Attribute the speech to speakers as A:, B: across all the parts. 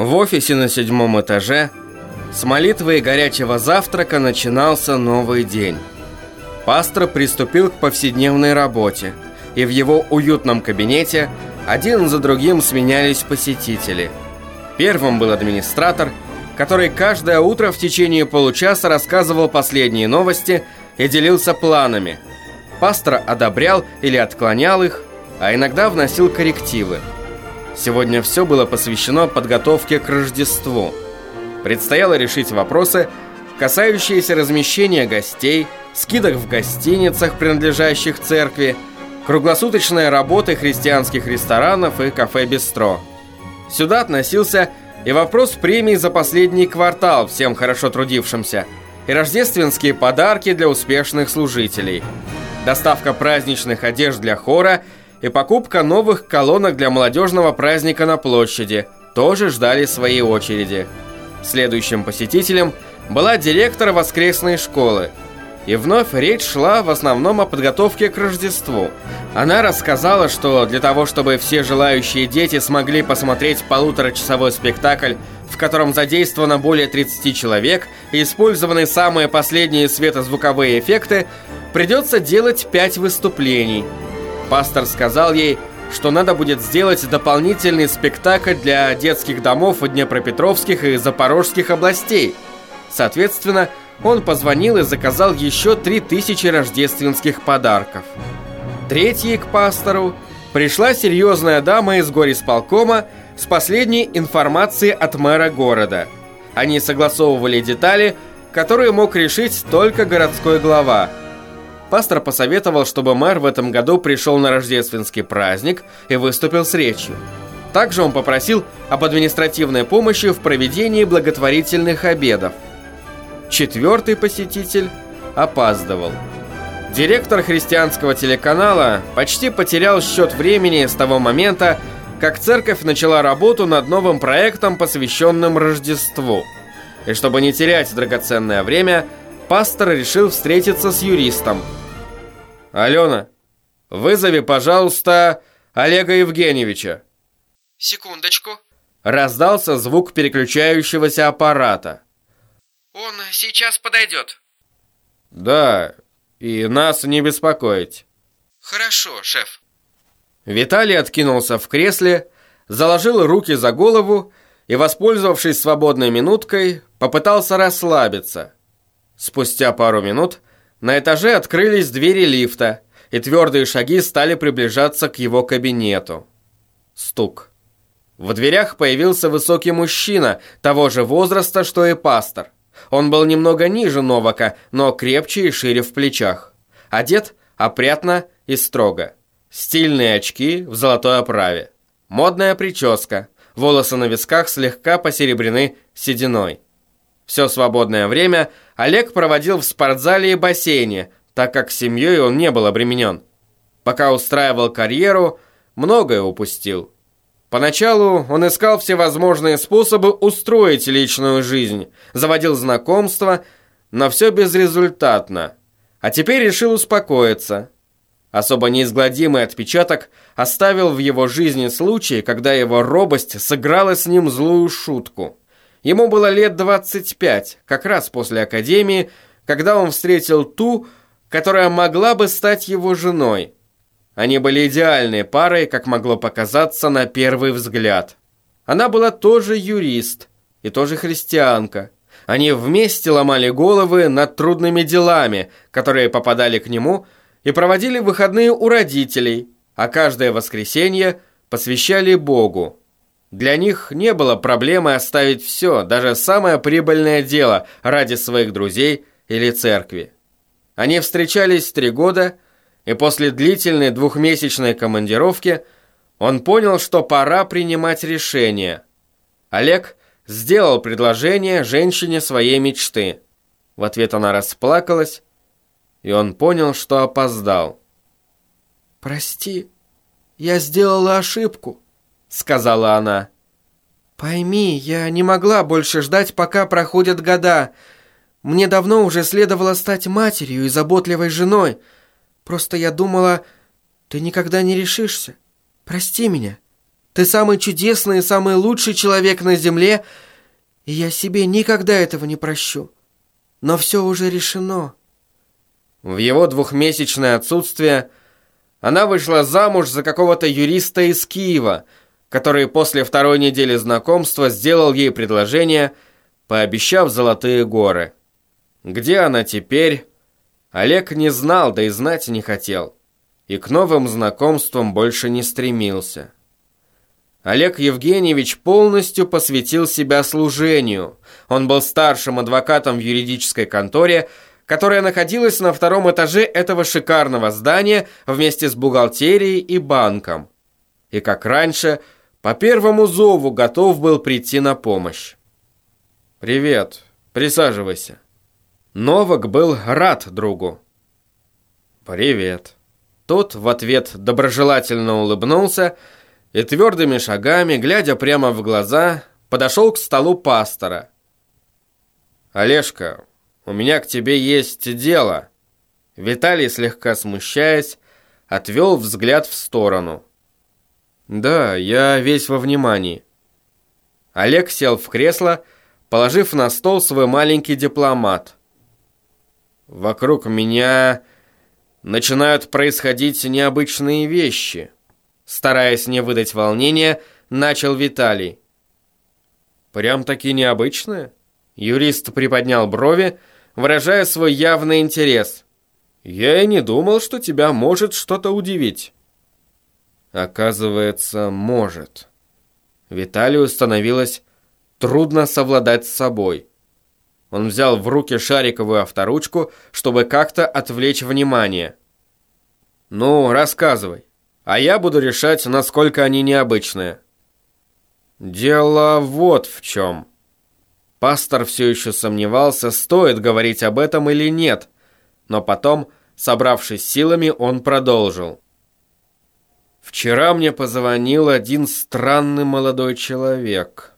A: В офисе на седьмом этаже с молитвы и горячего завтрака начинался новый день. Пастор приступил к повседневной работе, и в его уютном кабинете один за другим сменялись посетители. Первым был администратор, который каждое утро в течение получаса рассказывал последние новости и делился планами. Пастор одобрял или отклонял их, а иногда вносил коррективы. Сегодня все было посвящено подготовке к Рождеству. Предстояло решить вопросы, касающиеся размещения гостей, скидок в гостиницах, принадлежащих церкви, круглосуточной работы христианских ресторанов и кафе-бистро. Сюда относился и вопрос премий за последний квартал всем хорошо трудившимся, и рождественские подарки для успешных служителей, доставка праздничных одежд для хора и покупка новых колонок для молодежного праздника на площади тоже ждали своей очереди. Следующим посетителем была директор воскресной школы. И вновь речь шла в основном о подготовке к Рождеству. Она рассказала, что для того, чтобы все желающие дети смогли посмотреть полуторачасовой спектакль, в котором задействовано более 30 человек и использованы самые последние светозвуковые эффекты, придется делать 5 выступлений. Пастор сказал ей, что надо будет сделать дополнительный спектакль для детских домов Днепропетровских и Запорожских областей. Соответственно, он позвонил и заказал еще 3000 рождественских подарков. Третьей к пастору пришла серьезная дама из горисполкома с последней информацией от мэра города. Они согласовывали детали, которые мог решить только городской глава – Пастор посоветовал, чтобы мэр в этом году пришел на рождественский праздник и выступил с речью. Также он попросил об административной помощи в проведении благотворительных обедов. Четвертый посетитель опаздывал. Директор христианского телеканала почти потерял счет времени с того момента, как церковь начала работу над новым проектом, посвященным Рождеству. И чтобы не терять драгоценное время, пастор решил встретиться с юристом – Алена, вызови, пожалуйста, Олега Евгеньевича.
B: Секундочку.
A: Раздался звук переключающегося аппарата.
B: Он сейчас подойдет.
A: Да, и нас не беспокоить.
B: Хорошо, шеф.
A: Виталий откинулся в кресле, заложил руки за голову и, воспользовавшись свободной минуткой, попытался расслабиться. Спустя пару минут на этаже открылись двери лифта, и твердые шаги стали приближаться к его кабинету. Стук. В дверях появился высокий мужчина, того же возраста, что и пастор. Он был немного ниже Новака, но крепче и шире в плечах. Одет опрятно и строго. Стильные очки в золотой оправе. Модная прическа. Волосы на висках слегка посеребрены сединой. Все свободное время Олег проводил в спортзале и бассейне, так как семьей он не был обременен. Пока устраивал карьеру, многое упустил. Поначалу он искал всевозможные способы устроить личную жизнь, заводил знакомства, но все безрезультатно. А теперь решил успокоиться. Особо неизгладимый отпечаток оставил в его жизни случай, когда его робость сыграла с ним злую шутку. Ему было лет 25, как раз после академии, когда он встретил ту, которая могла бы стать его женой. Они были идеальной парой, как могло показаться на первый взгляд. Она была тоже юрист и тоже христианка. Они вместе ломали головы над трудными делами, которые попадали к нему, и проводили выходные у родителей, а каждое воскресенье посвящали Богу. Для них не было проблемы оставить все, даже самое прибыльное дело, ради своих друзей или церкви. Они встречались три года, и после длительной двухмесячной командировки он понял, что пора принимать решение. Олег сделал предложение женщине своей мечты. В ответ она расплакалась, и он понял, что опоздал.
C: «Прости, я сделала ошибку», сказала она. «Пойми, я не могла больше ждать, пока проходят года. Мне давно уже следовало стать матерью и заботливой женой. Просто я думала, ты никогда не решишься. Прости меня. Ты самый чудесный и самый лучший человек на земле, и я себе никогда этого не прощу. Но все уже решено».
A: В его двухмесячное отсутствие она вышла замуж за какого-то юриста из Киева, который после второй недели знакомства сделал ей предложение, пообещав золотые горы. Где она теперь? Олег не знал, да и знать не хотел. И к новым знакомствам больше не стремился. Олег Евгеньевич полностью посвятил себя служению. Он был старшим адвокатом в юридической конторе, которая находилась на втором этаже этого шикарного здания вместе с бухгалтерией и банком. И как раньше, по первому зову готов был прийти на помощь. «Привет, присаживайся». Новак был рад другу. «Привет». Тот в ответ доброжелательно улыбнулся и твердыми шагами, глядя прямо в глаза, подошел к столу пастора. «Олежка, у меня к тебе есть дело». Виталий, слегка смущаясь, отвел взгляд в сторону. «Да, я весь во внимании». Олег сел в кресло, положив на стол свой маленький дипломат. «Вокруг меня начинают происходить необычные вещи». Стараясь не выдать волнения, начал Виталий. «Прям-таки необычные?» Юрист приподнял брови, выражая свой явный интерес. «Я и не думал, что тебя может что-то удивить». Оказывается, может. Виталию становилось трудно совладать с собой. Он взял в руки шариковую авторучку, чтобы как-то отвлечь внимание. «Ну, рассказывай, а я буду решать, насколько они необычные». «Дело вот в чем». Пастор все еще сомневался, стоит говорить об этом или нет, но потом, собравшись силами, он продолжил. «Вчера мне позвонил один странный молодой человек».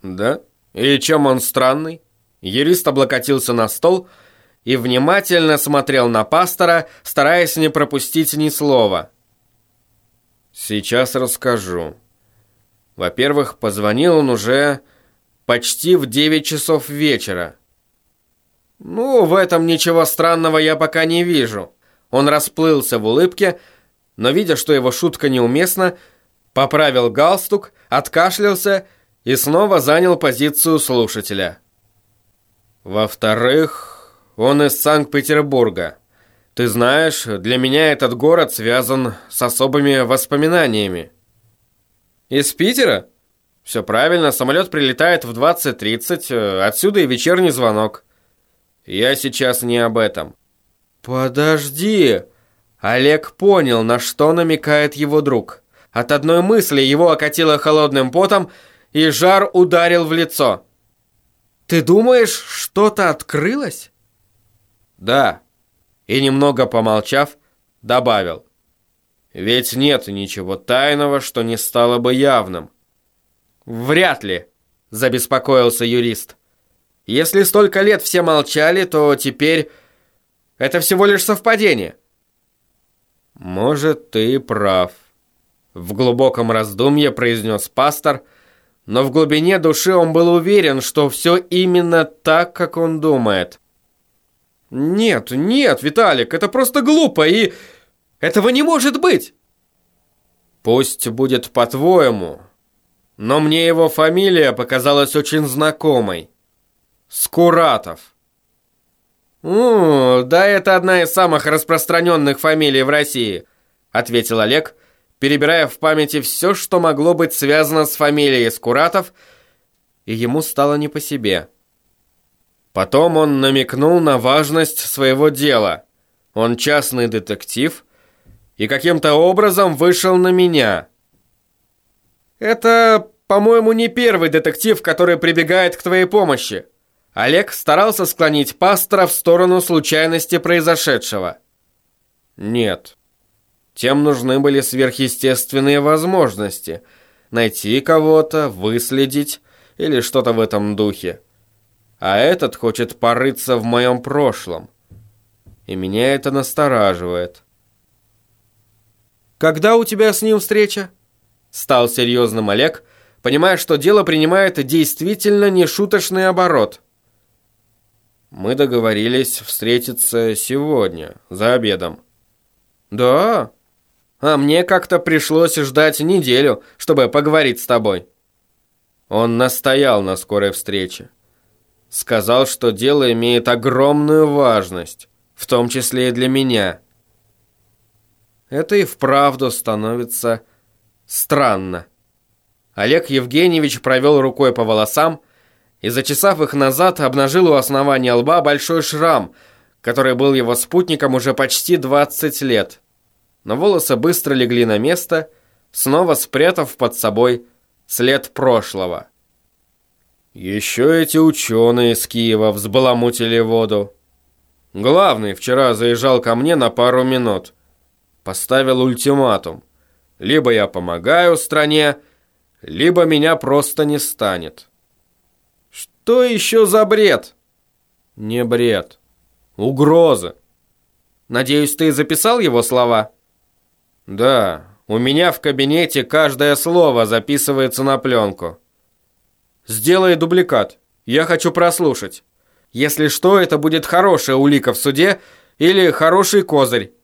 A: «Да? И чем он странный?» Юрист облокотился на стол и внимательно смотрел на пастора, стараясь не пропустить ни слова. «Сейчас расскажу. Во-первых, позвонил он уже почти в 9 часов вечера. Ну, в этом ничего странного я пока не вижу. Он расплылся в улыбке, но, видя, что его шутка неуместна, поправил галстук, откашлялся и снова занял позицию слушателя. Во-вторых, он из Санкт-Петербурга. Ты знаешь, для меня этот город связан с особыми воспоминаниями. Из Питера? Все правильно, самолет прилетает в 20.30, э, отсюда и вечерний звонок. Я сейчас не об этом. Подожди. Олег понял, на что намекает его друг. От одной мысли его окатило холодным потом, и жар ударил в лицо. Ты думаешь, что-то открылось? Да. И немного помолчав, добавил. Ведь нет ничего тайного, что не стало бы явным. «Вряд ли», – забеспокоился юрист. «Если столько лет все молчали, то теперь это всего лишь совпадение». «Может, ты прав», – в глубоком раздумье произнес пастор, но в глубине души он был уверен, что все именно так, как он думает. «Нет, нет, Виталик, это просто глупо, и этого не может быть!» «Пусть будет по-твоему, но мне его фамилия показалась очень знакомой. Скуратов. «У, да это одна из самых распространенных фамилий в России», ответил Олег, перебирая в памяти все, что могло быть связано с фамилией Скуратов, и ему стало не по себе. Потом он намекнул на важность своего дела. Он частный детектив и каким-то образом вышел на меня – «Это, по-моему, не первый детектив, который прибегает к твоей помощи». Олег старался склонить пастора в сторону случайности произошедшего. «Нет. Тем нужны были сверхъестественные возможности. Найти кого-то, выследить или что-то в этом духе. А этот хочет порыться в моем прошлом. И меня это настораживает». «Когда у тебя с ним встреча?» Стал серьезным Олег, понимая, что дело принимает действительно нешуточный оборот. Мы договорились встретиться сегодня, за обедом. Да? А мне как-то пришлось ждать неделю, чтобы поговорить с тобой. Он настоял на скорой встрече. Сказал, что дело имеет огромную важность, в том числе и для меня. Это и вправду становится странно. Олег Евгеньевич провел рукой по волосам и, зачесав их назад, обнажил у основания лба большой шрам, который был его спутником уже почти 20 лет. Но волосы быстро легли на место, снова спрятав под собой след прошлого. Еще эти ученые из Киева взбаламутили воду. Главный вчера заезжал ко мне на пару минут. Поставил ультиматум. Либо я помогаю стране, либо меня просто не станет. Что еще за бред? Не бред. Угрозы. Надеюсь, ты записал его слова? Да, у меня в кабинете каждое слово записывается на пленку. Сделай дубликат. Я хочу прослушать. Если что, это будет хорошая улика в суде или хороший козырь.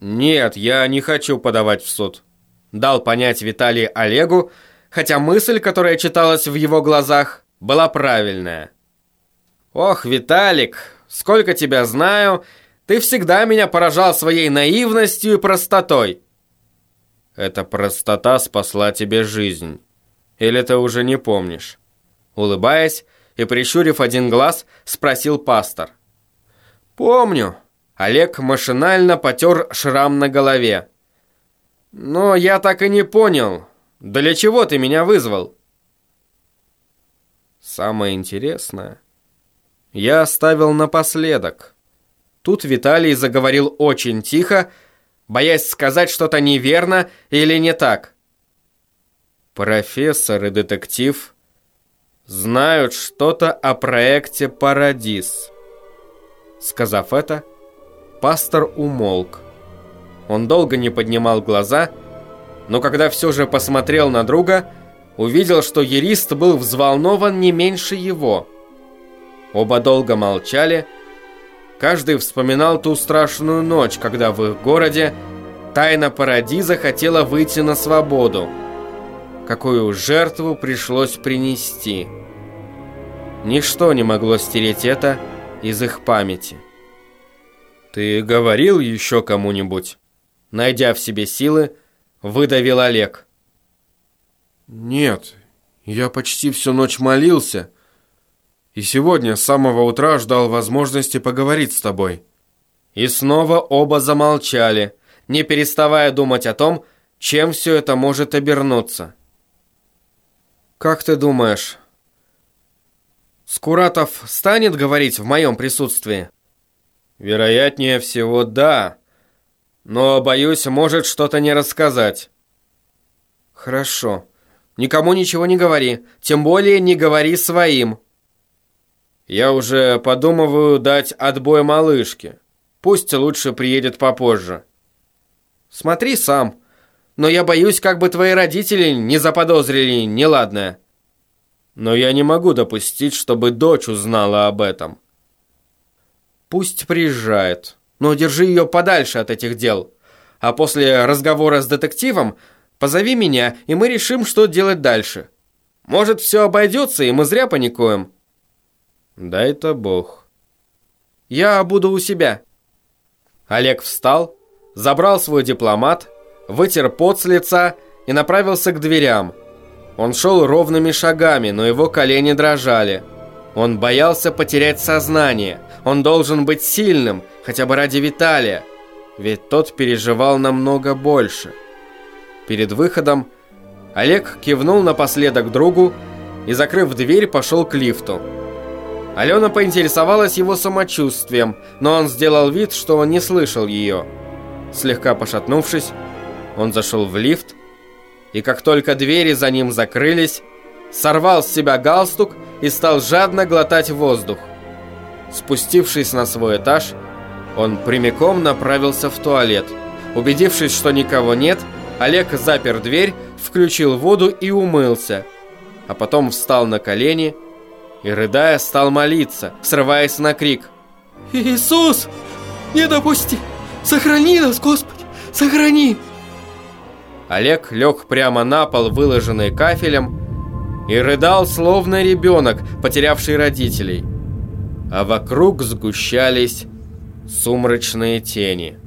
A: Нет, я не хочу подавать в суд. Дал понять Виталий Олегу, хотя мысль, которая читалась в его глазах, была правильная. Ох, Виталик, сколько тебя знаю, ты всегда меня поражал своей наивностью и простотой. Эта простота спасла тебе жизнь. Или ты уже не помнишь?» Улыбаясь и прищурив один глаз, спросил пастор. «Помню». Олег машинально потер шрам на голове. «Но я так и не понял, для чего ты меня вызвал?» «Самое интересное, я оставил напоследок». Тут Виталий заговорил очень тихо, боясь сказать что-то неверно или не так. Профессор и детектив знают что-то о проекте «Парадис». Сказав это, пастор умолк. Он долго не поднимал глаза, но когда все же посмотрел на друга, увидел, что юрист был взволнован не меньше его. Оба долго молчали, каждый вспоминал ту страшную ночь, когда в их городе тайна Парадиза хотела выйти на свободу какую жертву пришлось принести. Ничто не могло стереть это из их памяти. «Ты говорил еще кому-нибудь?» Найдя в себе силы, выдавил Олег. «Нет, я почти всю ночь молился, и сегодня с самого утра ждал возможности поговорить с тобой». И снова оба замолчали, не переставая думать о том, чем все это может обернуться. «Как ты думаешь, Скуратов станет говорить в моем присутствии?» «Вероятнее всего, да. Но, боюсь, может что-то не рассказать». «Хорошо. Никому ничего не говори. Тем более не говори своим». «Я уже подумываю дать отбой малышке. Пусть лучше приедет попозже». «Смотри сам но я боюсь, как бы твои родители не заподозрили неладное. Но я не могу допустить, чтобы дочь узнала об этом. Пусть приезжает, но держи ее подальше от этих дел. А после разговора с детективом позови меня, и мы решим, что делать дальше. Может, все обойдется, и мы зря паникуем. Дай-то бог. Я буду у себя. Олег встал, забрал свой дипломат вытер пот с лица и направился к дверям. Он шел ровными шагами, но его колени дрожали. Он боялся потерять сознание. Он должен быть сильным, хотя бы ради Виталия. Ведь тот переживал намного больше. Перед выходом Олег кивнул напоследок другу и, закрыв дверь, пошел к лифту. Алена поинтересовалась его самочувствием, но он сделал вид, что он не слышал ее. Слегка пошатнувшись, он зашел в лифт, и как только двери за ним закрылись, сорвал с себя галстук и стал жадно глотать воздух. Спустившись на свой этаж, он прямиком направился в туалет. Убедившись, что никого нет, Олег запер дверь, включил воду и умылся, а потом встал на колени и, рыдая, стал молиться, срываясь на крик.
C: «Иисус, не допусти! Сохрани нас, Господи! Сохрани!»
A: Олег лег прямо на пол, выложенный кафелем, и рыдал, словно ребенок, потерявший родителей. А вокруг сгущались сумрачные тени.